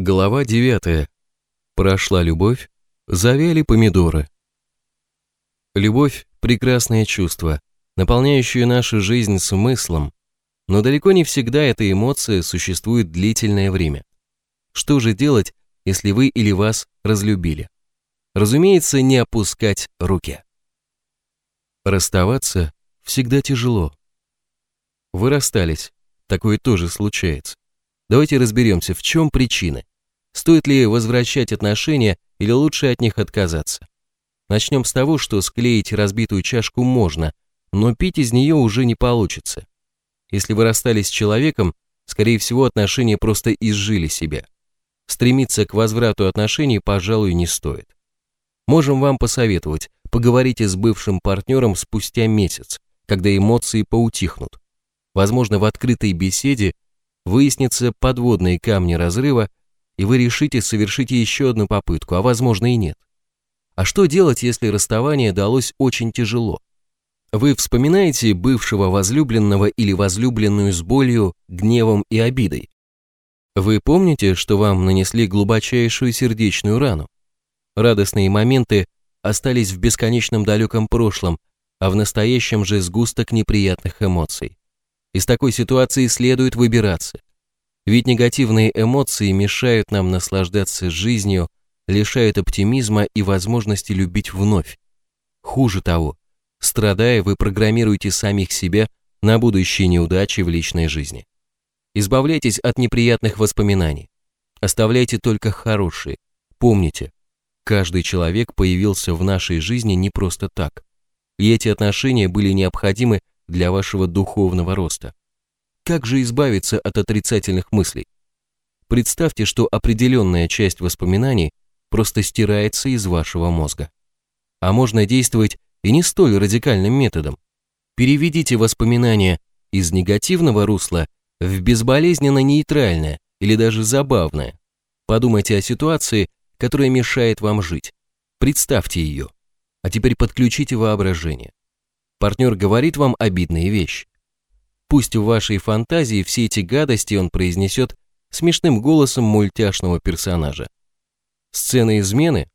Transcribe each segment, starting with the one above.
Глава 9. Прошла любовь, завяли помидоры. Любовь – прекрасное чувство, наполняющее нашу жизнь смыслом, но далеко не всегда эта эмоция существует длительное время. Что же делать, если вы или вас разлюбили? Разумеется, не опускать руки. Расставаться всегда тяжело. Вы расстались, такое тоже случается. Давайте разберемся, в чем причины. Стоит ли возвращать отношения или лучше от них отказаться? Начнем с того, что склеить разбитую чашку можно, но пить из нее уже не получится. Если вы расстались с человеком, скорее всего, отношения просто изжили себя. Стремиться к возврату отношений, пожалуй, не стоит. Можем вам посоветовать, поговорите с бывшим партнером спустя месяц, когда эмоции поутихнут. Возможно, в открытой беседе выяснятся подводные камни разрыва, и вы решите совершить еще одну попытку, а возможно и нет. А что делать, если расставание далось очень тяжело? Вы вспоминаете бывшего возлюбленного или возлюбленную с болью, гневом и обидой? Вы помните, что вам нанесли глубочайшую сердечную рану? Радостные моменты остались в бесконечном далеком прошлом, а в настоящем же сгусток неприятных эмоций. Из такой ситуации следует выбираться. Ведь негативные эмоции мешают нам наслаждаться жизнью, лишают оптимизма и возможности любить вновь. Хуже того, страдая, вы программируете самих себя на будущие неудачи в личной жизни. Избавляйтесь от неприятных воспоминаний. Оставляйте только хорошие. Помните, каждый человек появился в нашей жизни не просто так. И эти отношения были необходимы для вашего духовного роста. Как же избавиться от отрицательных мыслей? Представьте, что определенная часть воспоминаний просто стирается из вашего мозга. А можно действовать и не столь радикальным методом. Переведите воспоминания из негативного русла в безболезненно нейтральное или даже забавное. Подумайте о ситуации, которая мешает вам жить. Представьте ее. А теперь подключите воображение. Партнер говорит вам обидные вещи. Пусть в вашей фантазии все эти гадости он произнесет смешным голосом мультяшного персонажа. Сцены измены?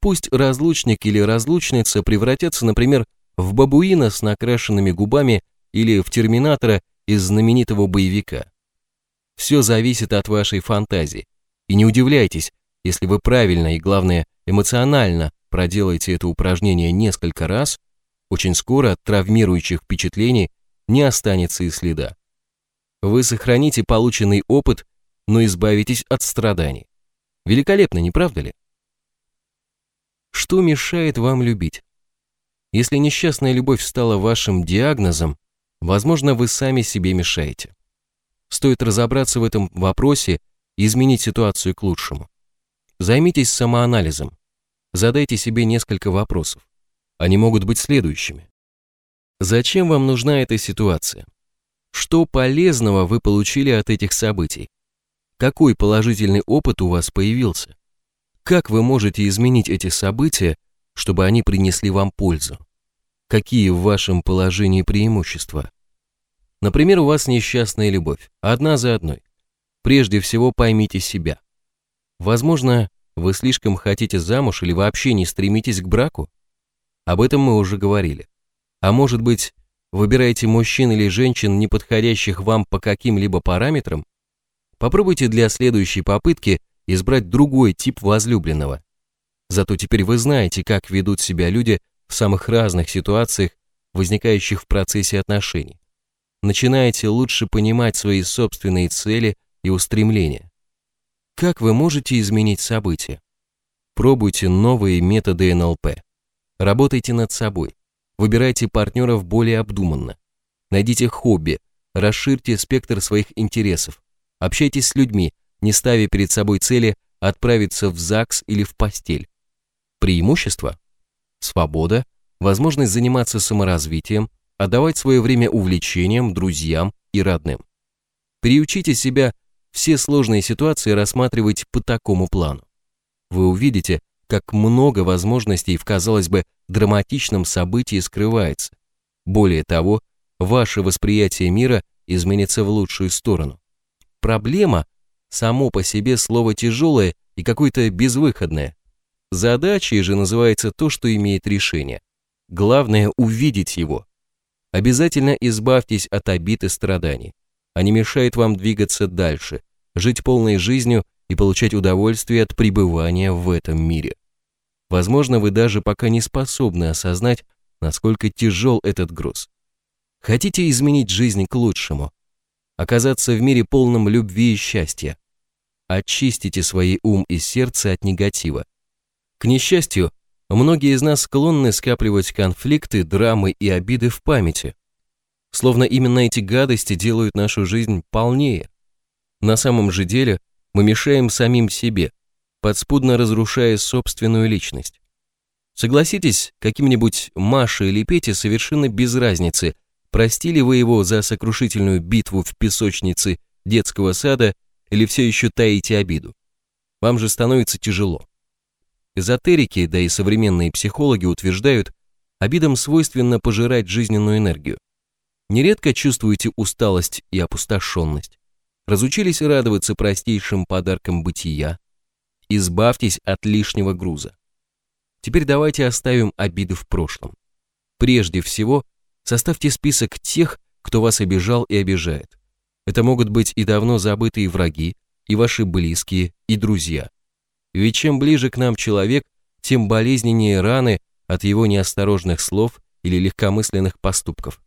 Пусть разлучник или разлучница превратятся, например, в бабуина с накрашенными губами или в терминатора из знаменитого боевика. Все зависит от вашей фантазии. И не удивляйтесь, если вы правильно и, главное, эмоционально проделаете это упражнение несколько раз – очень скоро от травмирующих впечатлений не останется и следа. Вы сохраните полученный опыт, но избавитесь от страданий. Великолепно, не правда ли? Что мешает вам любить? Если несчастная любовь стала вашим диагнозом, возможно, вы сами себе мешаете. Стоит разобраться в этом вопросе и изменить ситуацию к лучшему. Займитесь самоанализом. Задайте себе несколько вопросов. Они могут быть следующими. Зачем вам нужна эта ситуация? Что полезного вы получили от этих событий? Какой положительный опыт у вас появился? Как вы можете изменить эти события, чтобы они принесли вам пользу? Какие в вашем положении преимущества? Например, у вас несчастная любовь, одна за одной. Прежде всего поймите себя. Возможно, вы слишком хотите замуж или вообще не стремитесь к браку? Об этом мы уже говорили. А может быть, выбираете мужчин или женщин, не подходящих вам по каким-либо параметрам? Попробуйте для следующей попытки избрать другой тип возлюбленного. Зато теперь вы знаете, как ведут себя люди в самых разных ситуациях, возникающих в процессе отношений. Начинаете лучше понимать свои собственные цели и устремления. Как вы можете изменить события? Пробуйте новые методы НЛП. Работайте над собой. Выбирайте партнеров более обдуманно. Найдите хобби, расширьте спектр своих интересов. Общайтесь с людьми, не ставя перед собой цели отправиться в ЗАГС или в постель. Преимущество? Свобода, возможность заниматься саморазвитием, отдавать свое время увлечениям, друзьям и родным. Приучите себя все сложные ситуации рассматривать по такому плану. Вы увидите, как много возможностей в, казалось бы, драматичном событии скрывается. Более того, ваше восприятие мира изменится в лучшую сторону. Проблема само по себе слово тяжелое и какое-то безвыходное. Задачей же называется то, что имеет решение. Главное увидеть его. Обязательно избавьтесь от обид и страданий. Они мешают вам двигаться дальше, жить полной жизнью и получать удовольствие от пребывания в этом мире. Возможно, вы даже пока не способны осознать, насколько тяжел этот груз. Хотите изменить жизнь к лучшему? Оказаться в мире полном любви и счастья? Очистите свои ум и сердце от негатива. К несчастью, многие из нас склонны скапливать конфликты, драмы и обиды в памяти. Словно именно эти гадости делают нашу жизнь полнее. На самом же деле мы мешаем самим себе, подспудно разрушая собственную личность. Согласитесь, каким-нибудь Маше или Пете совершенно без разницы, простили вы его за сокрушительную битву в песочнице детского сада или все еще таите обиду. Вам же становится тяжело. Эзотерики, да и современные психологи утверждают, обидам свойственно пожирать жизненную энергию. Нередко чувствуете усталость и опустошенность. Разучились радоваться простейшим подаркам бытия, Избавьтесь от лишнего груза. Теперь давайте оставим обиды в прошлом. Прежде всего, составьте список тех, кто вас обижал и обижает. Это могут быть и давно забытые враги, и ваши близкие, и друзья. Ведь чем ближе к нам человек, тем болезненнее раны от его неосторожных слов или легкомысленных поступков.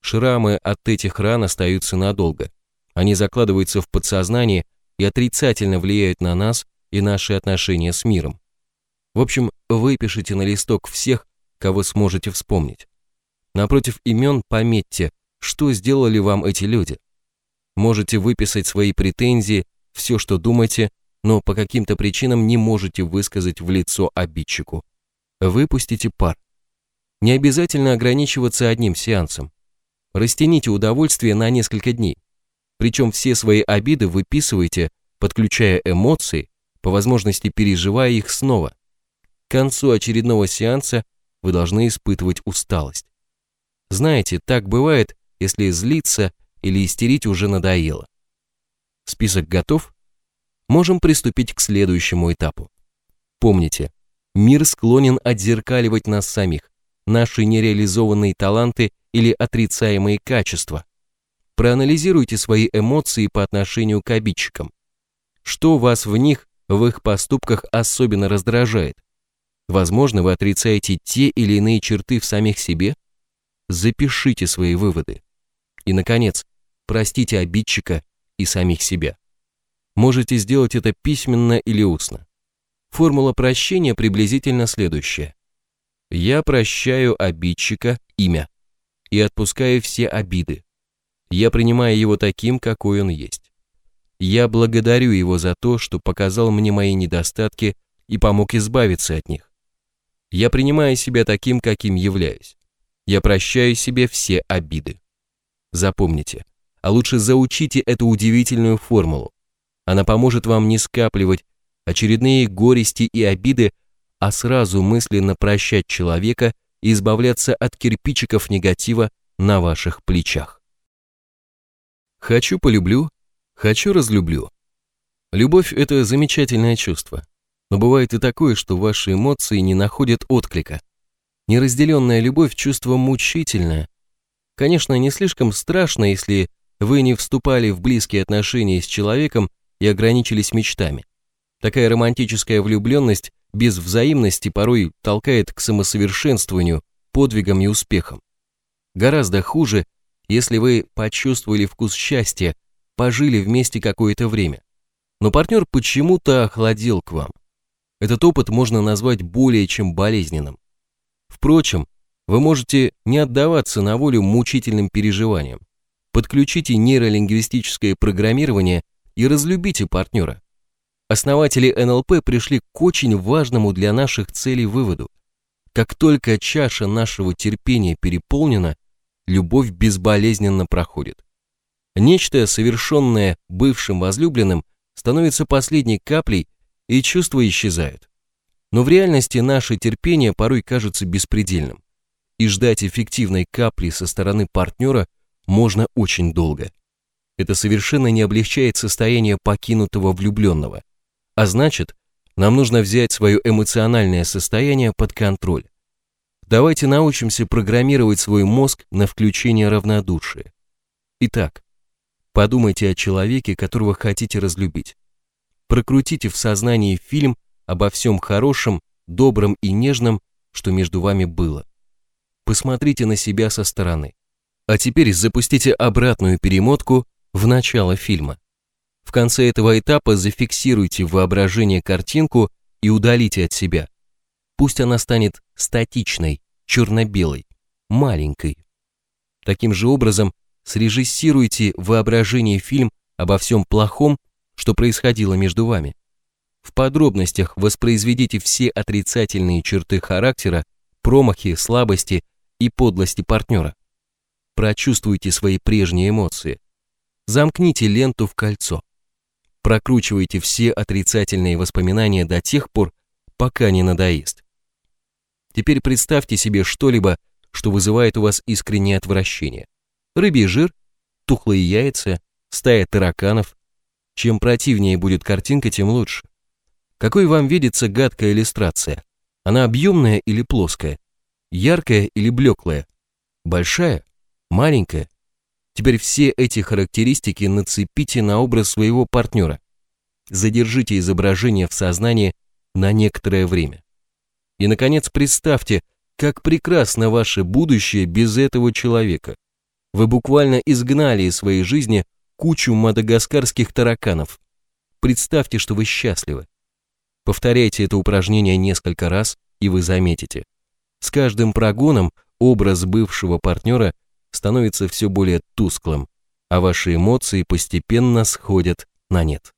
Шрамы от этих ран остаются надолго. Они закладываются в подсознание и отрицательно влияют на нас и наши отношения с миром. В общем, выпишите на листок всех, кого сможете вспомнить. Напротив имен пометьте, что сделали вам эти люди. Можете выписать свои претензии, все, что думаете, но по каким-то причинам не можете высказать в лицо обидчику. Выпустите пар. Не обязательно ограничиваться одним сеансом. Растяните удовольствие на несколько дней. Причем все свои обиды выписывайте, подключая эмоции по возможности переживая их снова. К концу очередного сеанса вы должны испытывать усталость. Знаете, так бывает, если злиться или истерить уже надоело. Список готов? Можем приступить к следующему этапу. Помните, мир склонен отзеркаливать нас самих, наши нереализованные таланты или отрицаемые качества. Проанализируйте свои эмоции по отношению к обидчикам. Что вас в них в их поступках особенно раздражает? Возможно, вы отрицаете те или иные черты в самих себе? Запишите свои выводы. И, наконец, простите обидчика и самих себя. Можете сделать это письменно или устно. Формула прощения приблизительно следующая. Я прощаю обидчика имя и отпускаю все обиды. Я принимаю его таким, какой он есть. Я благодарю его за то, что показал мне мои недостатки и помог избавиться от них. Я принимаю себя таким, каким являюсь. Я прощаю себе все обиды. Запомните, а лучше заучите эту удивительную формулу. Она поможет вам не скапливать очередные горести и обиды, а сразу мысленно прощать человека и избавляться от кирпичиков негатива на ваших плечах. Хочу полюблю, Хочу разлюблю. Любовь – это замечательное чувство. Но бывает и такое, что ваши эмоции не находят отклика. Неразделенная любовь – чувство мучительное. Конечно, не слишком страшно, если вы не вступали в близкие отношения с человеком и ограничились мечтами. Такая романтическая влюбленность без взаимности порой толкает к самосовершенствованию, подвигам и успехам. Гораздо хуже, если вы почувствовали вкус счастья, пожили вместе какое-то время. Но партнер почему-то охладел к вам. Этот опыт можно назвать более чем болезненным. Впрочем, вы можете не отдаваться на волю мучительным переживаниям. Подключите нейролингвистическое программирование и разлюбите партнера. Основатели НЛП пришли к очень важному для наших целей выводу. Как только чаша нашего терпения переполнена, любовь безболезненно проходит. Нечто, совершенное бывшим возлюбленным, становится последней каплей, и чувства исчезают. Но в реальности наше терпение порой кажется беспредельным, и ждать эффективной капли со стороны партнера можно очень долго. это совершенно не облегчает состояние покинутого влюбленного. А значит, нам нужно взять свое эмоциональное состояние под контроль. Давайте научимся программировать свой мозг на включение равнодушия. Итак, подумайте о человеке, которого хотите разлюбить. Прокрутите в сознании фильм обо всем хорошем, добром и нежном, что между вами было. Посмотрите на себя со стороны. А теперь запустите обратную перемотку в начало фильма. В конце этого этапа зафиксируйте в воображении картинку и удалите от себя. Пусть она станет статичной, черно-белой, маленькой. Таким же образом срежиссируйте в воображении фильм обо всем плохом, что происходило между вами. В подробностях воспроизведите все отрицательные черты характера, промахи, слабости и подлости партнера. Прочувствуйте свои прежние эмоции. Замкните ленту в кольцо. Прокручивайте все отрицательные воспоминания до тех пор, пока не надоест. Теперь представьте себе что-либо, что вызывает у вас искреннее отвращение. Рыбий жир, тухлые яйца, стая тараканов. Чем противнее будет картинка, тем лучше. Какой вам видится гадкая иллюстрация? Она объемная или плоская? Яркая или блеклая? Большая? Маленькая? Теперь все эти характеристики нацепите на образ своего партнера. Задержите изображение в сознании на некоторое время. И, наконец, представьте, как прекрасно ваше будущее без этого человека. Вы буквально изгнали из своей жизни кучу мадагаскарских тараканов. Представьте, что вы счастливы. Повторяйте это упражнение несколько раз, и вы заметите. С каждым прогоном образ бывшего партнера становится все более тусклым, а ваши эмоции постепенно сходят на нет.